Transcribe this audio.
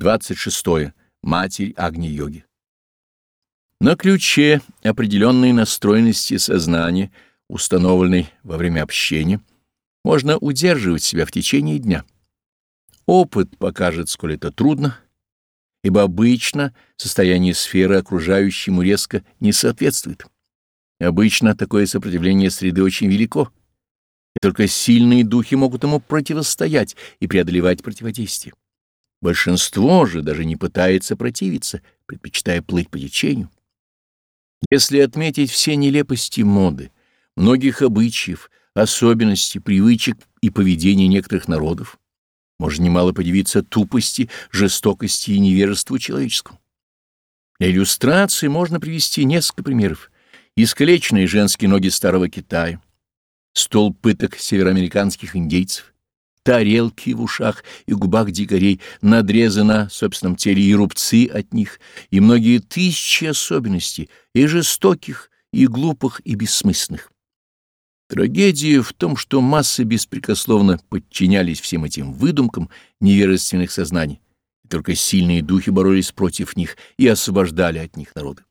26. Матерь Агни-йоги. На ключе определенной настроенности сознания, установленной во время общения, можно удерживать себя в течение дня. Опыт покажет, сколь это трудно, ибо обычно состояние сферы окружающему резко не соответствует. Обычно такое сопротивление среды очень велико, и только сильные духи могут ему противостоять и преодолевать противодействие. Большинство же даже не пытается противиться, предпочитая плыть по течению. Если отметить все нелепости моды, многих обычаев, особенностей, привычек и поведения некоторых народов, можно немало подивиться тупости, жестокости и невежеству человеческому. Для иллюстрации можно привести несколько примеров. Искалеченные женские ноги старого Китая, стол пыток североамериканских индейцев, тарелки в ушах и губах дикарей, надрезы на собственном теле и рубцы от них, и многие тысячи особенностей, и жестоких, и глупых, и бессмысленных. Трагедия в том, что массы беспрекословно подчинялись всем этим выдумкам невежественных сознаний, и только сильные духи боролись против них и освобождали от них народы.